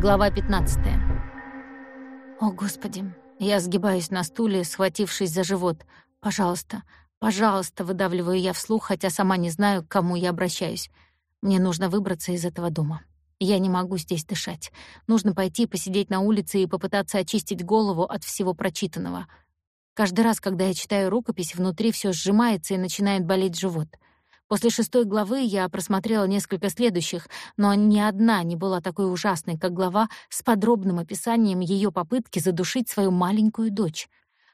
Глава 15. О, Господи. Я сгибаюсь на стуле, схватившись за живот. Пожалуйста, пожалуйста, выдавливаю я вслух, хотя сама не знаю, к кому я обращаюсь. Мне нужно выбраться из этого дома. Я не могу здесь дышать. Нужно пойти посидеть на улице и попытаться очистить голову от всего прочитанного. Каждый раз, когда я читаю рукопись, внутри все сжимается и начинает болеть живот — После шестой главы я просмотрела несколько следующих, но ни одна не была такой ужасной, как глава с подробным описанием ее попытки задушить свою маленькую дочь.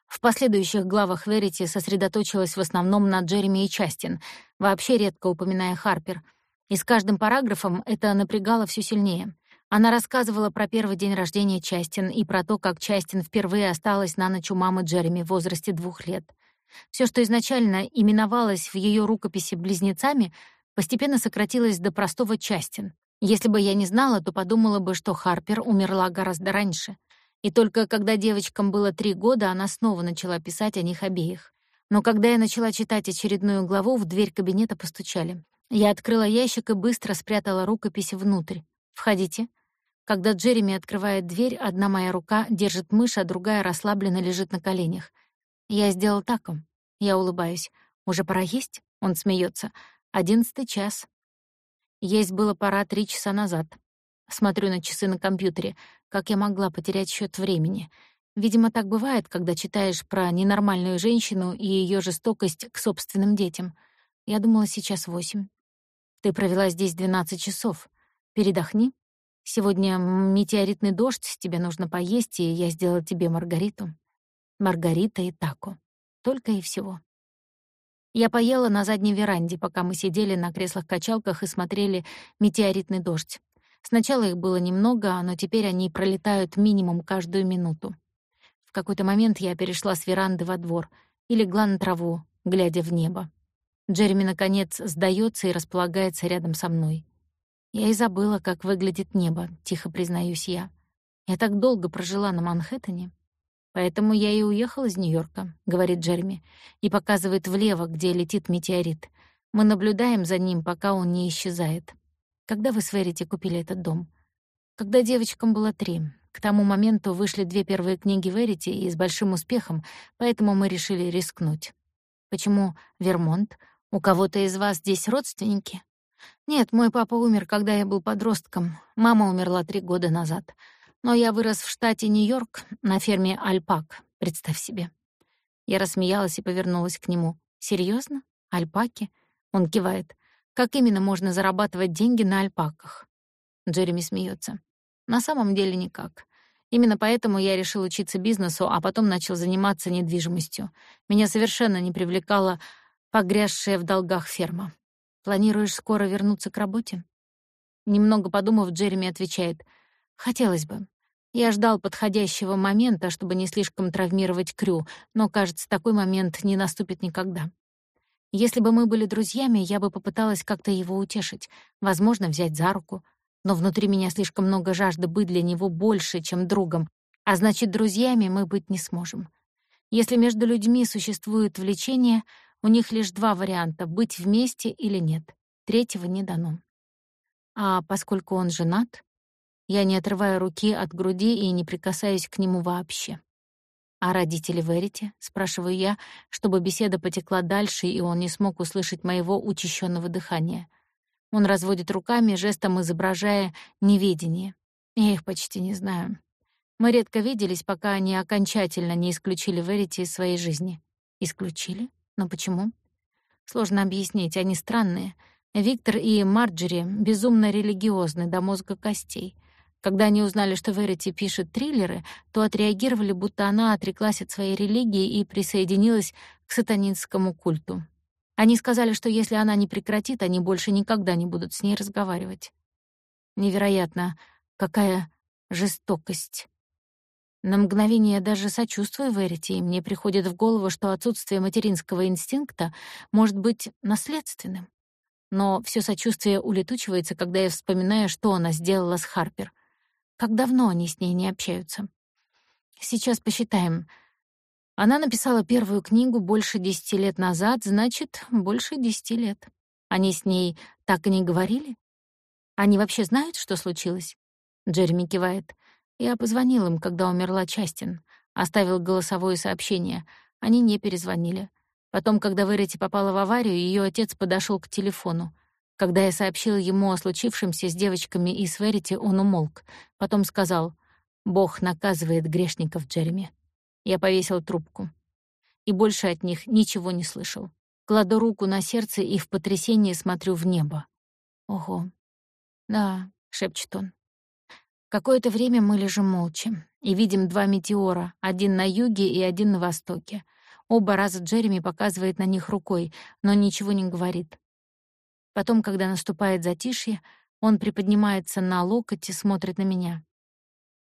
В последующих главах Верити сосредоточилась в основном на Джереми и Частин, вообще редко упоминая Харпер. И с каждым параграфом это напрягало все сильнее. Она рассказывала про первый день рождения Частин и про то, как Частин впервые осталась на ночь у мамы Джереми в возрасте двух лет — все, что изначально именовалось в ее рукописи близнецами, постепенно сократилось до простого Частин. Если бы я не знала, то подумала бы, что Харпер умерла гораздо раньше. И только когда девочкам было три года, она снова начала писать о них обеих. Но когда я начала читать очередную главу, в дверь кабинета постучали. Я открыла ящик и быстро спрятала рукопись внутрь. «Входите». Когда Джереми открывает дверь, одна моя рука держит мышь, а другая расслабленно лежит на коленях. Я сделал так. Я улыбаюсь. Уже пора есть? Он смеется. Одиннадцатый час. Есть было пора три часа назад. Смотрю на часы на компьютере. Как я могла потерять счет времени? Видимо, так бывает, когда читаешь про ненормальную женщину и ее жестокость к собственным детям. Я думала, сейчас восемь. Ты провела здесь двенадцать часов. Передохни. Сегодня метеоритный дождь, тебе нужно поесть, и я сделала тебе маргариту. Маргарита и тако. Только и всего. Я поела на задней веранде, пока мы сидели на креслах-качалках и смотрели метеоритный дождь. Сначала их было немного, но теперь они пролетают минимум каждую минуту. В какой-то момент я перешла с веранды во двор и легла на траву, глядя в небо. Джереми, наконец, сдается и располагается рядом со мной. Я и забыла, как выглядит небо, тихо признаюсь я. Я так долго прожила на Манхэттене. «Поэтому я и уехал из Нью-Йорка», — говорит Джереми, и показывает влево, где летит метеорит. Мы наблюдаем за ним, пока он не исчезает. Когда вы с Верити купили этот дом? Когда девочкам было три. К тому моменту вышли две первые книги Верити и с большим успехом, поэтому мы решили рискнуть. Почему Вермонт? У кого-то из вас здесь родственники? Нет, мой папа умер, когда я был подростком. Мама умерла три года назад. Но я вырос в штате Нью-Йорк на ферме Альпак, представь себе. Я рассмеялась и повернулась к нему. Серьезно? Альпаки? Он кивает. Как именно можно зарабатывать деньги на альпаках? Джереми смеется. На самом деле никак. Именно поэтому я решил учиться бизнесу, а потом начал заниматься недвижимостью. Меня совершенно не привлекала погрязшая в долгах ферма. Планируешь скоро вернуться к работе? Немного подумав, Джереми отвечает: "Хотелось бы. Я ждал подходящего момента, чтобы не слишком травмировать Крю, но, кажется, такой момент не наступит никогда. Если бы мы были друзьями, я бы попыталась как-то его утешить, возможно, взять за руку. Но внутри меня слишком много жажды быть для него больше, чем другом, а значит, друзьями мы быть не сможем. Если между людьми существует влечение, у них лишь два варианта — быть вместе или нет. Третьего не дано. А поскольку он женат, я не отрываю руки от груди и не прикасаюсь к нему вообще. «А родители Верите?» — спрашиваю я, чтобы беседа потекла дальше, и он не смог услышать моего учащенного дыхания. Он разводит руками, жестом изображая неведение. Я их почти не знаю. Мы редко виделись, пока они окончательно не исключили Верити из своей жизни. Исключили? Но почему? Сложно объяснить, они странные. Виктор и Марджери безумно религиозны до мозга костей. Когда они узнали, что Верити пишет триллеры, то отреагировали, будто она отреклась от своей религии и присоединилась к сатанинскому культу. Они сказали, что если она не прекратит, они больше никогда не будут с ней разговаривать. Невероятно, какая жестокость. На мгновение я даже сочувствую Верити, и мне приходит в голову, что отсутствие материнского инстинкта может быть наследственным. Но все сочувствие улетучивается, когда я вспоминаю, что она сделала с Харпер — как давно они с ней не общаются? Сейчас посчитаем. Она написала первую книгу больше десяти лет назад, значит, больше десяти лет. Они с ней так и не говорили? Они вообще знают, что случилось? Джереми кивает. Я позвонил им, когда умерла Частин. Оставил голосовое сообщение. Они не перезвонили. Потом, когда Верити попала в аварию, ее отец подошел к телефону. Когда я сообщил ему о случившемся с девочками из Верити, он умолк. Потом сказал, «Бог наказывает грешников, Джереми». Я повесил трубку. И больше от них ничего не слышал. Кладу руку на сердце и в потрясении смотрю в небо. «Ого». «Да», — шепчет он. Какое-то время мы лежим молча и видим два метеора, один на юге и один на востоке. Оба раза Джереми показывает на них рукой, но ничего не говорит. Потом, когда наступает затишье, он приподнимается на локоть и смотрит на меня.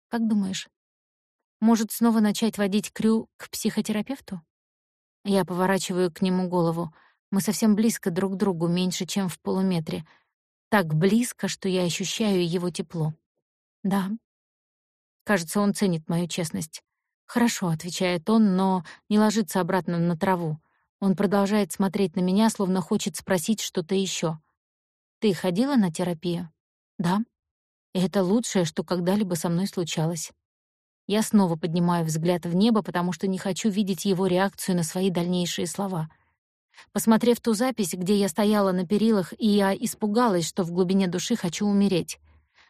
«Как думаешь, может снова начать водить Крю к психотерапевту?» Я поворачиваю к нему голову. Мы совсем близко друг к другу, меньше, чем в полуметре. Так близко, что я ощущаю его тепло. Да. Кажется, он ценит мою честность. «Хорошо», — отвечает он, но не ложится обратно на траву. Он продолжает смотреть на меня, словно хочет спросить что-то еще. «Ты ходила на терапию?» «Да». Это лучшее, что когда-либо со мной случалось. Я снова поднимаю взгляд в небо, потому что не хочу видеть его реакцию на свои дальнейшие слова. Посмотрев ту запись, где я стояла на перилах, и я испугалась, что в глубине души хочу умереть.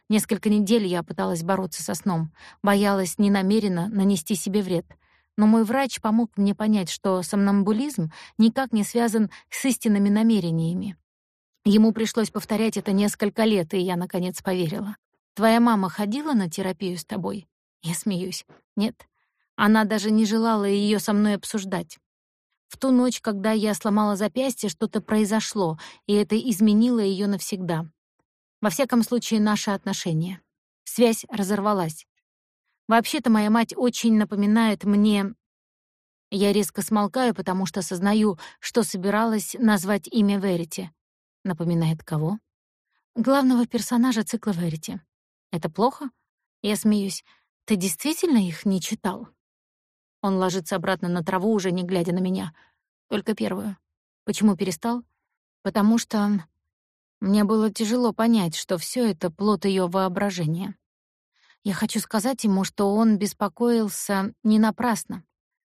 Несколько недель я пыталась бороться со сном, боялась ненамеренно нанести себе вред. Но мой врач помог мне понять, что сомнамбулизм никак не связан с истинными намерениями. Ему пришлось повторять это несколько лет, и я, наконец, поверила. «Твоя мама ходила на терапию с тобой?» Я смеюсь. Нет. Она даже не желала ее со мной обсуждать. В ту ночь, когда я сломала запястье, что-то произошло, и это изменило ее навсегда. Во всяком случае, наши отношения. Связь разорвалась. Вообще-то моя мать очень напоминает мне... Я резко смолкаю, потому что осознаю, что собиралась назвать имя Верити. Напоминает кого? Главного персонажа цикла Верити. Это плохо? Я смеюсь. Ты действительно их не читал? Он ложится обратно на траву, уже не глядя на меня. Только первую. Почему перестал? Потому что мне было тяжело понять, что все это плод ее воображения. Я хочу сказать ему, что он беспокоился не напрасно.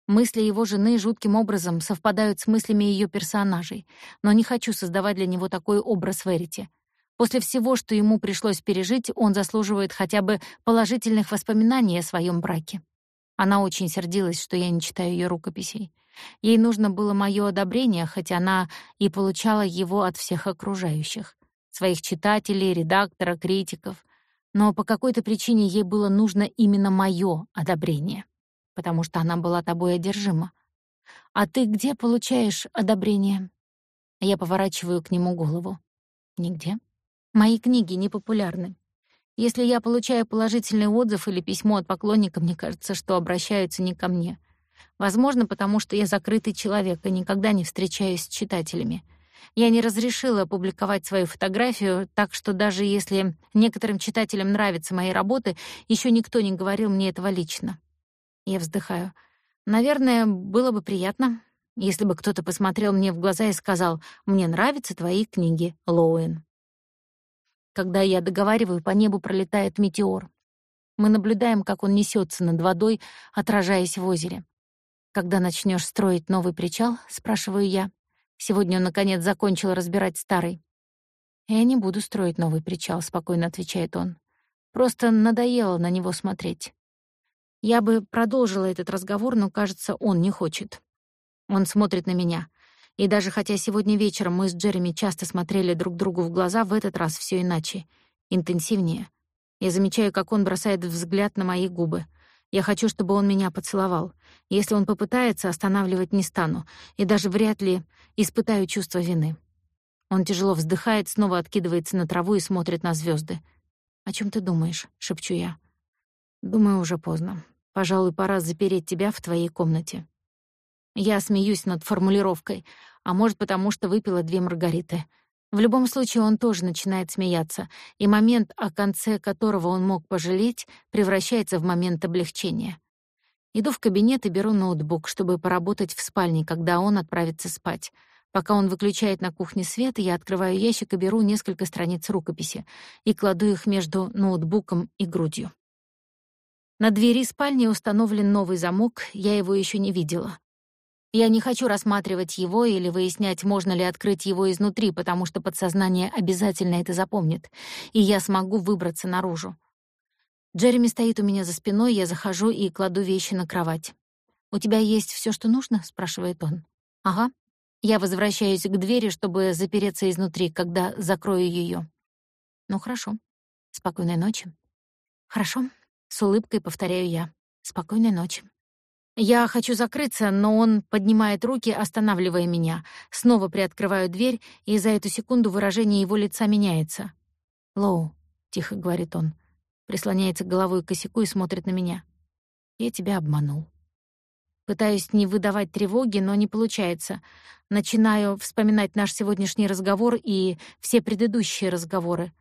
Мысли его жены жутким образом совпадают с мыслями ее персонажей, но не хочу создавать для него такой образ Верити. После всего, что ему пришлось пережить, он заслуживает хотя бы положительных воспоминаний о своем браке. Она очень сердилась, что я не читаю ее рукописей. Ей нужно было мое одобрение, хотя она и получала его от всех окружающих, своих читателей, редактора, критиков. Но по какой-то причине ей было нужно именно мое одобрение, потому что она была тобой одержима. «А ты где получаешь одобрение?» Я поворачиваю к нему голову. «Нигде». Мои книги не популярны. Если я получаю положительный отзыв или письмо от поклонника, мне кажется, что обращаются не ко мне. Возможно, потому что я закрытый человек и никогда не встречаюсь с читателями. Я не разрешила опубликовать свою фотографию, так что даже если некоторым читателям нравятся мои работы, еще никто не говорил мне этого лично. Я вздыхаю. Наверное, было бы приятно, если бы кто-то посмотрел мне в глаза и сказал «Мне нравятся твои книги, Лоуэн». Когда я договариваю, по небу пролетает метеор. Мы наблюдаем, как он несется над водой, отражаясь в озере. «Когда начнешь строить новый причал?» — спрашиваю я. Сегодня он, наконец, закончил разбирать старый. «Я не буду строить новый причал», — спокойно отвечает он. «Просто надоело на него смотреть». Я бы продолжила этот разговор, но, кажется, он не хочет. Он смотрит на меня — и даже хотя сегодня вечером мы с Джереми часто смотрели друг другу в глаза, в этот раз все иначе, интенсивнее. Я замечаю, как он бросает взгляд на мои губы. Я хочу, чтобы он меня поцеловал. Если он попытается, останавливать не стану, и даже вряд ли испытаю чувство вины. Он тяжело вздыхает, снова откидывается на траву и смотрит на звезды. «О чем ты думаешь?» — шепчу я. «Думаю, уже поздно. Пожалуй, пора запереть тебя в твоей комнате». Я смеюсь над формулировкой, а может, потому что выпила две маргариты. В любом случае, он тоже начинает смеяться, и момент, о конце которого он мог пожалеть, превращается в момент облегчения. Иду в кабинет и беру ноутбук, чтобы поработать в спальне, когда он отправится спать. Пока он выключает на кухне свет, я открываю ящик и беру несколько страниц рукописи и кладу их между ноутбуком и грудью. На двери спальни установлен новый замок, я его еще не видела. Я не хочу рассматривать его или выяснять, можно ли открыть его изнутри, потому что подсознание обязательно это запомнит, и я смогу выбраться наружу. Джереми стоит у меня за спиной, я захожу и кладу вещи на кровать. «У тебя есть все, что нужно?» — спрашивает он. «Ага». Я возвращаюсь к двери, чтобы запереться изнутри, когда закрою ее. «Ну, хорошо. Спокойной ночи». «Хорошо», — с улыбкой повторяю я. «Спокойной ночи». Я хочу закрыться, но он поднимает руки, останавливая меня. Снова приоткрываю дверь, и за эту секунду выражение его лица меняется. «Лоу», — тихо говорит он, прислоняется головой к косяку и смотрит на меня. «Я тебя обманул». Пытаюсь не выдавать тревоги, но не получается. Начинаю вспоминать наш сегодняшний разговор и все предыдущие разговоры.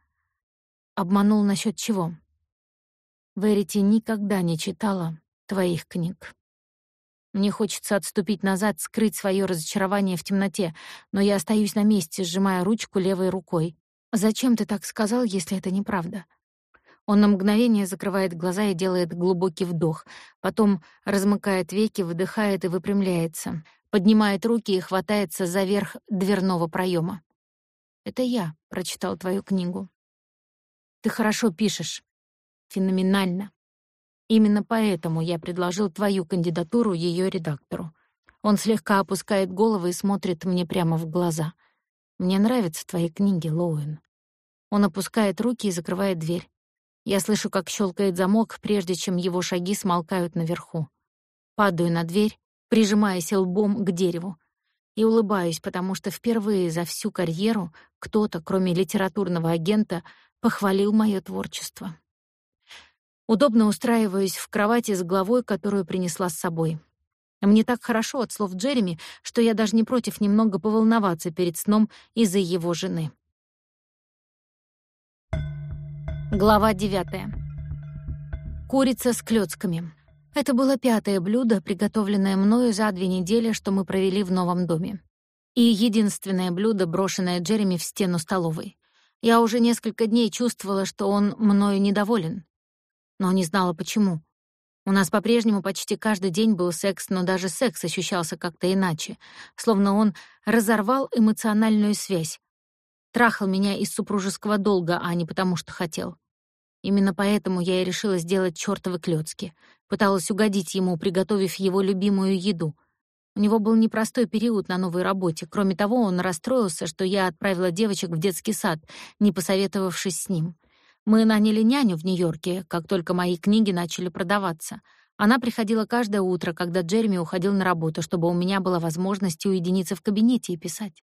Обманул насчет чего? Верити никогда не читала твоих книг. Мне хочется отступить назад, скрыть свое разочарование в темноте, но я остаюсь на месте, сжимая ручку левой рукой. «Зачем ты так сказал, если это неправда?» Он на мгновение закрывает глаза и делает глубокий вдох, потом размыкает веки, выдыхает и выпрямляется, поднимает руки и хватается за верх дверного проема. «Это я прочитал твою книгу. Ты хорошо пишешь. Феноменально. Именно поэтому я предложил твою кандидатуру ее редактору. Он слегка опускает голову и смотрит мне прямо в глаза. Мне нравятся твои книги, Лоуэн. Он опускает руки и закрывает дверь. Я слышу, как щелкает замок, прежде чем его шаги смолкают наверху. Падаю на дверь, прижимаясь лбом к дереву, и улыбаюсь, потому что впервые за всю карьеру кто-то, кроме литературного агента, похвалил мое творчество. Удобно устраиваюсь в кровати с головой, которую принесла с собой. Мне так хорошо от слов Джереми, что я даже не против немного поволноваться перед сном из-за его жены. Глава 9. Курица с клёцками. Это было пятое блюдо, приготовленное мною за две недели, что мы провели в новом доме. И единственное блюдо, брошенное Джереми в стену столовой. Я уже несколько дней чувствовала, что он мною недоволен но не знала почему. У нас по-прежнему почти каждый день был секс, но даже секс ощущался как-то иначе, словно он разорвал эмоциональную связь. Трахал меня из супружеского долга, а не потому что хотел. Именно поэтому я и решила сделать чёртовы клёцки. Пыталась угодить ему, приготовив его любимую еду. У него был непростой период на новой работе. Кроме того, он расстроился, что я отправила девочек в детский сад, не посоветовавшись с ним. Мы наняли няню в Нью-Йорке, как только мои книги начали продаваться. Она приходила каждое утро, когда Джереми уходил на работу, чтобы у меня была возможность уединиться в кабинете и писать.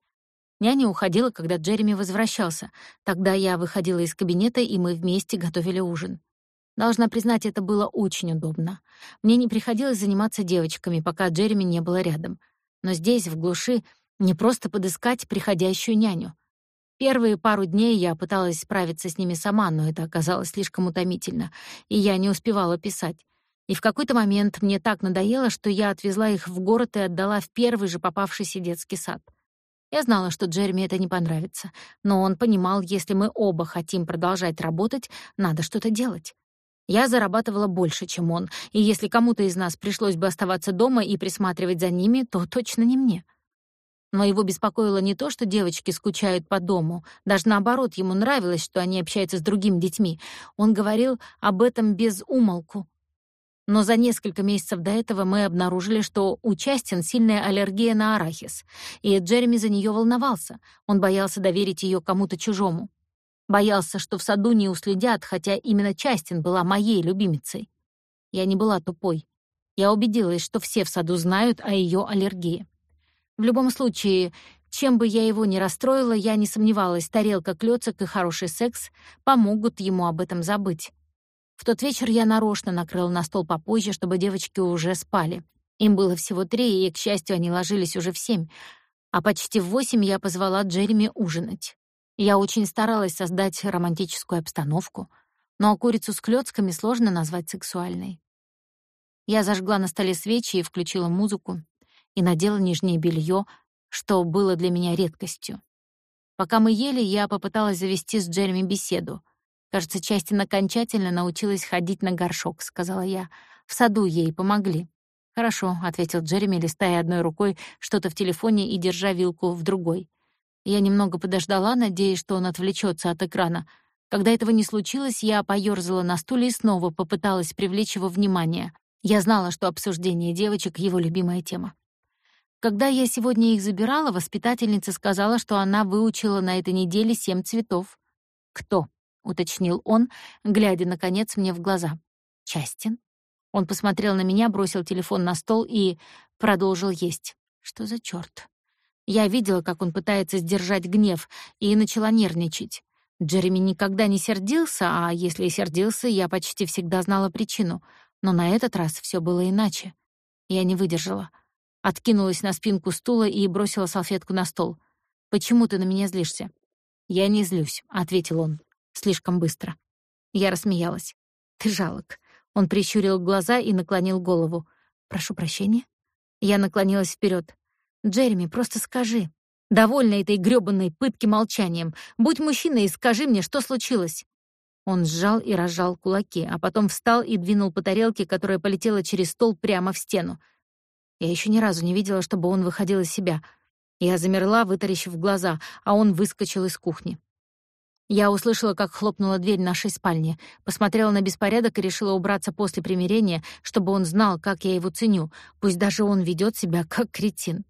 Няня уходила, когда Джереми возвращался. Тогда я выходила из кабинета, и мы вместе готовили ужин. Должна признать, это было очень удобно. Мне не приходилось заниматься девочками, пока Джереми не было рядом. Но здесь, в глуши, не просто подыскать приходящую няню. Первые пару дней я пыталась справиться с ними сама, но это оказалось слишком утомительно, и я не успевала писать. И в какой-то момент мне так надоело, что я отвезла их в город и отдала в первый же попавшийся детский сад. Я знала, что Джереми это не понравится, но он понимал, если мы оба хотим продолжать работать, надо что-то делать. Я зарабатывала больше, чем он, и если кому-то из нас пришлось бы оставаться дома и присматривать за ними, то точно не мне. Но его беспокоило не то, что девочки скучают по дому, даже наоборот, ему нравилось, что они общаются с другими детьми. Он говорил об этом без умолку. Но за несколько месяцев до этого мы обнаружили, что у Частин сильная аллергия на арахис, и Джереми за нее волновался. Он боялся доверить ее кому-то чужому. Боялся, что в саду не уследят, хотя именно Частин была моей любимицей. Я не была тупой. Я убедилась, что все в саду знают о ее аллергии. В любом случае, чем бы я его ни расстроила, я не сомневалась, тарелка клёцок и хороший секс помогут ему об этом забыть. В тот вечер я нарочно накрыла на стол попозже, чтобы девочки уже спали. Им было всего три, и, к счастью, они ложились уже в семь. А почти в восемь я позвала Джереми ужинать. Я очень старалась создать романтическую обстановку, но курицу с клёцками сложно назвать сексуальной. Я зажгла на столе свечи и включила музыку, и надела нижнее белье, что было для меня редкостью. Пока мы ели, я попыталась завести с Джереми беседу. «Кажется, Частин окончательно научилась ходить на горшок», — сказала я. «В саду ей помогли». «Хорошо», — ответил Джереми, листая одной рукой что-то в телефоне и держа вилку в другой. Я немного подождала, надеясь, что он отвлечется от экрана. Когда этого не случилось, я поёрзала на стуле и снова попыталась привлечь его внимание. Я знала, что обсуждение девочек — его любимая тема. Когда я сегодня их забирала, воспитательница сказала, что она выучила на этой неделе семь цветов. «Кто?» — уточнил он, глядя, наконец, мне в глаза. «Частин?» Он посмотрел на меня, бросил телефон на стол и продолжил есть. Что за чёрт? Я видела, как он пытается сдержать гнев, и начала нервничать. Джереми никогда не сердился, а если и сердился, я почти всегда знала причину. Но на этот раз всё было иначе. Я не выдержала. Откинулась на спинку стула и бросила салфетку на стол. «Почему ты на меня злишься?» «Я не злюсь», — ответил он. Слишком быстро. Я рассмеялась. «Ты жалок». Он прищурил глаза и наклонил голову. «Прошу прощения?» Я наклонилась вперед. «Джереми, просто скажи. Довольна этой грёбаной пытки молчанием. Будь мужчиной и скажи мне, что случилось». Он сжал и разжал кулаки, а потом встал и двинул по тарелке, которая полетела через стол прямо в стену. Я еще ни разу не видела, чтобы он выходил из себя. Я замерла, вытаращив глаза, а он выскочил из кухни. Я услышала, как хлопнула дверь нашей спальни, посмотрела на беспорядок и решила убраться после примирения, чтобы он знал, как я его ценю, пусть даже он ведет себя как кретин.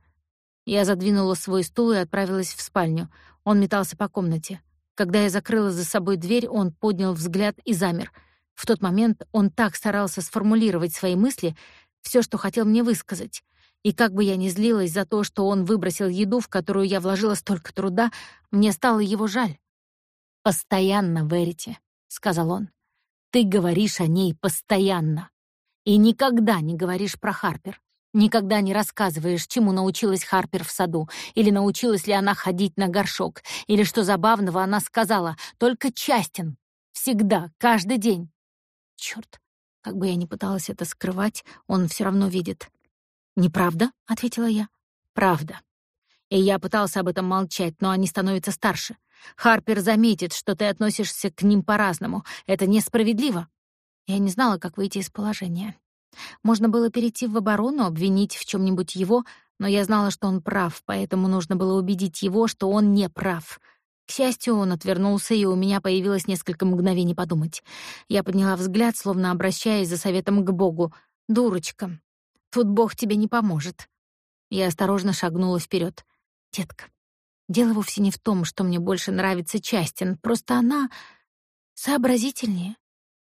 Я задвинула свой стул и отправилась в спальню. Он метался по комнате. Когда я закрыла за собой дверь, он поднял взгляд и замер. В тот момент он так старался сформулировать свои мысли, все, что хотел мне высказать. И как бы я ни злилась за то, что он выбросил еду, в которую я вложила столько труда, мне стало его жаль. «Постоянно, Верите», — сказал он. «Ты говоришь о ней постоянно. И никогда не говоришь про Харпер. Никогда не рассказываешь, чему научилась Харпер в саду, или научилась ли она ходить на горшок, или что забавного она сказала, только Частин. Всегда, каждый день. Чёрт, как бы я ни пыталась это скрывать, он все равно видит. «Неправда?» — ответила я. «Правда». И я пытался об этом молчать, но они становятся старше. Харпер заметит, что ты относишься к ним по-разному. Это несправедливо. Я не знала, как выйти из положения. Можно было перейти в оборону, обвинить в чем нибудь его, но я знала, что он прав, поэтому нужно было убедить его, что он не прав — к счастью, он отвернулся, и у меня появилось несколько мгновений подумать. Я подняла взгляд, словно обращаясь за советом к Богу. «Дурочка, тут Бог тебе не поможет». Я осторожно шагнула вперед. «Детка, дело вовсе не в том, что мне больше нравится Частин, просто она сообразительнее.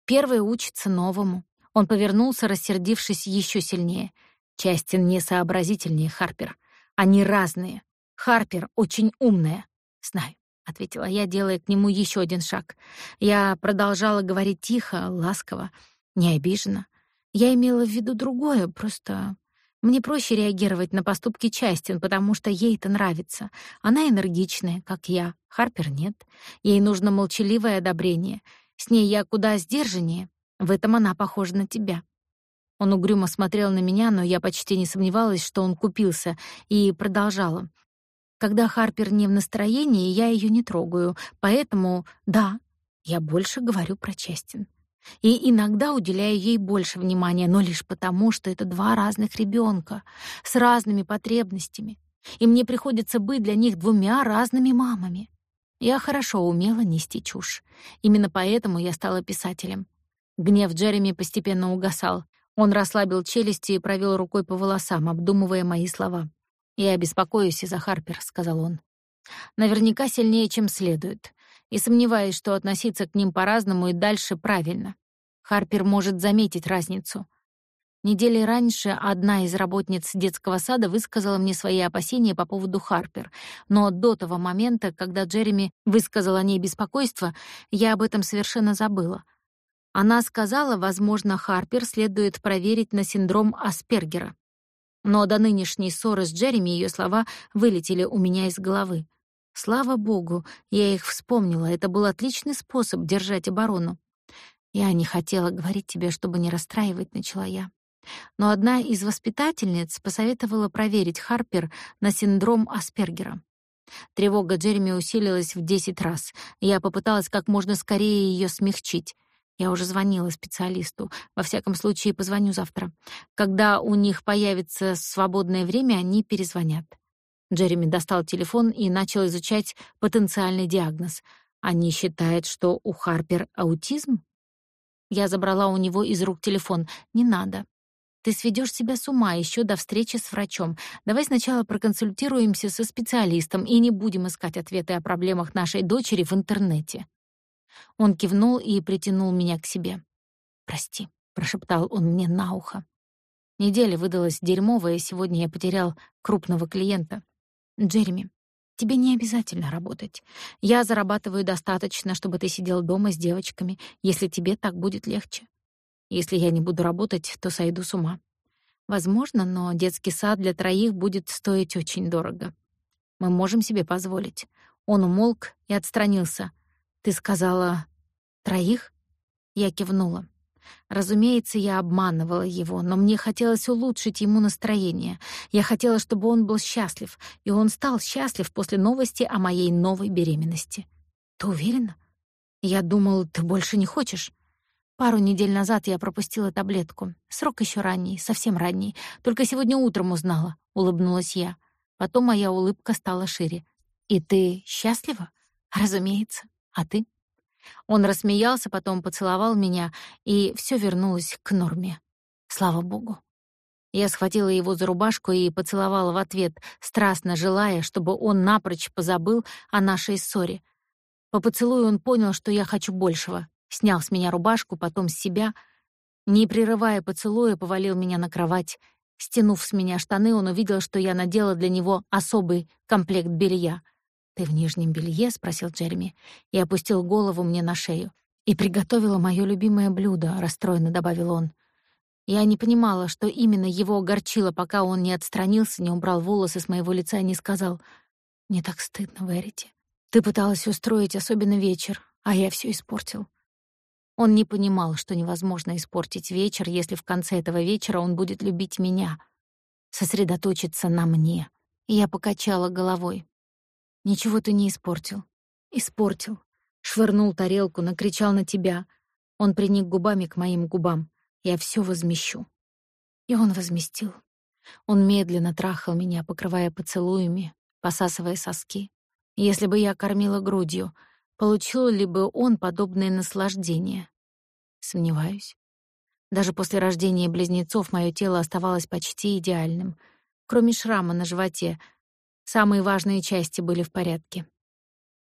Первая учится новому». Он повернулся, рассердившись еще сильнее. Частин не сообразительнее Харпер. Они разные. Харпер очень умная. Знаю. — ответила я, делая к нему еще один шаг. Я продолжала говорить тихо, ласково, не обиженно. Я имела в виду другое, просто мне проще реагировать на поступки Частин, потому что ей это нравится. Она энергичная, как я. Харпер нет. Ей нужно молчаливое одобрение. С ней я куда сдержаннее. В этом она похожа на тебя. Он угрюмо смотрел на меня, но я почти не сомневалась, что он купился, и продолжала. Когда Харпер не в настроении, я ее не трогаю. Поэтому, да, я больше говорю про Честин. И иногда уделяю ей больше внимания, но лишь потому, что это два разных ребенка с разными потребностями. И мне приходится быть для них двумя разными мамами. Я хорошо умела нести чушь. Именно поэтому я стала писателем. Гнев Джереми постепенно угасал. Он расслабил челюсти и провел рукой по волосам, обдумывая мои слова. «Я беспокоюсь из-за Харпер», — сказал он. «Наверняка сильнее, чем следует. И сомневаюсь, что относиться к ним по-разному и дальше правильно. Харпер может заметить разницу. Недели раньше одна из работниц детского сада высказала мне свои опасения по поводу Харпер, но до того момента, когда Джереми высказал о ней беспокойство, я об этом совершенно забыла. Она сказала, возможно, Харпер следует проверить на синдром Аспергера. Но до нынешней ссоры с Джереми ее слова вылетели у меня из головы. Слава богу, я их вспомнила. Это был отличный способ держать оборону. Я не хотела говорить тебе, чтобы не расстраивать, начала я. Но одна из воспитательниц посоветовала проверить Харпер на синдром Аспергера. Тревога Джереми усилилась в десять раз. Я попыталась как можно скорее ее смягчить. Я уже звонила специалисту. Во всяком случае, позвоню завтра. Когда у них появится свободное время, они перезвонят. Джереми достал телефон и начал изучать потенциальный диагноз. Они считают, что у Харпер аутизм? Я забрала у него из рук телефон. Не надо. Ты сведешь себя с ума еще до встречи с врачом. Давай сначала проконсультируемся со специалистом и не будем искать ответы о проблемах нашей дочери в интернете. Он кивнул и притянул меня к себе. «Прости», — прошептал он мне на ухо. Неделя выдалась дерьмовая, сегодня я потерял крупного клиента. «Джереми, тебе не обязательно работать. Я зарабатываю достаточно, чтобы ты сидел дома с девочками, если тебе так будет легче. Если я не буду работать, то сойду с ума. Возможно, но детский сад для троих будет стоить очень дорого. Мы можем себе позволить». Он умолк и отстранился — «Ты сказала... троих?» Я кивнула. Разумеется, я обманывала его, но мне хотелось улучшить ему настроение. Я хотела, чтобы он был счастлив, и он стал счастлив после новости о моей новой беременности. Ты уверена? Я думал, ты больше не хочешь. Пару недель назад я пропустила таблетку. Срок еще ранний, совсем ранний. Только сегодня утром узнала, улыбнулась я. Потом моя улыбка стала шире. И ты счастлива? Разумеется. А ты? Он рассмеялся, потом поцеловал меня, и все вернулось к норме. Слава богу. Я схватила его за рубашку и поцеловала в ответ, страстно желая, чтобы он напрочь позабыл о нашей ссоре. По поцелую он понял, что я хочу большего. Снял с меня рубашку, потом с себя. Не прерывая поцелуя, повалил меня на кровать. Стянув с меня штаны, он увидел, что я надела для него особый комплект белья. «Ты в нижнем белье?» — спросил Джереми и опустил голову мне на шею. «И приготовила моё любимое блюдо», — расстроенно добавил он. Я не понимала, что именно его огорчило, пока он не отстранился, не убрал волосы с моего лица и не сказал «Мне так стыдно, Верите. Ты пыталась устроить особенно вечер, а я всё испортил». Он не понимал, что невозможно испортить вечер, если в конце этого вечера он будет любить меня, сосредоточиться на мне. И я покачала головой. Ничего ты не испортил. Испортил. Швырнул тарелку, накричал на тебя. Он приник губами к моим губам. Я все возмещу. И он возместил. Он медленно трахал меня, покрывая поцелуями, посасывая соски. Если бы я кормила грудью, получил ли бы он подобное наслаждение? Сомневаюсь. Даже после рождения близнецов мое тело оставалось почти идеальным, кроме шрама на животе, Самые важные части были в порядке.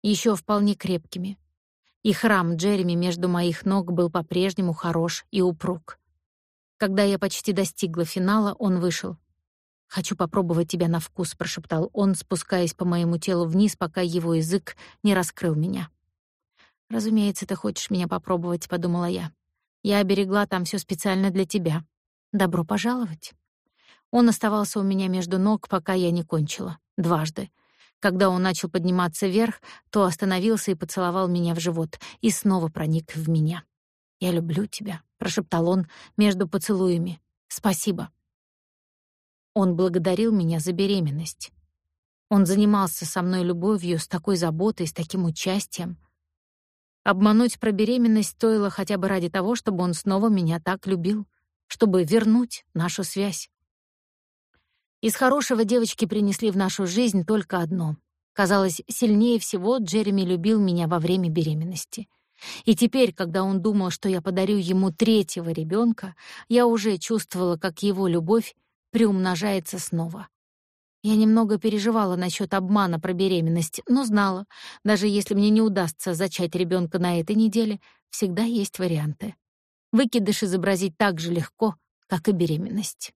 Еще вполне крепкими. И храм Джереми между моих ног был по-прежнему хорош и упруг. Когда я почти достигла финала, он вышел. «Хочу попробовать тебя на вкус», — прошептал он, спускаясь по моему телу вниз, пока его язык не раскрыл меня. «Разумеется, ты хочешь меня попробовать», — подумала я. «Я оберегла там все специально для тебя. Добро пожаловать». Он оставался у меня между ног, пока я не кончила дважды. Когда он начал подниматься вверх, то остановился и поцеловал меня в живот и снова проник в меня. «Я люблю тебя», — прошептал он между поцелуями. «Спасибо». Он благодарил меня за беременность. Он занимался со мной любовью с такой заботой, с таким участием. Обмануть про беременность стоило хотя бы ради того, чтобы он снова меня так любил, чтобы вернуть нашу связь. Из хорошего девочки принесли в нашу жизнь только одно. Казалось, сильнее всего Джереми любил меня во время беременности. И теперь, когда он думал, что я подарю ему третьего ребенка, я уже чувствовала, как его любовь приумножается снова. Я немного переживала насчет обмана про беременность, но знала, даже если мне не удастся зачать ребенка на этой неделе, всегда есть варианты. Выкидыш изобразить так же легко, как и беременность.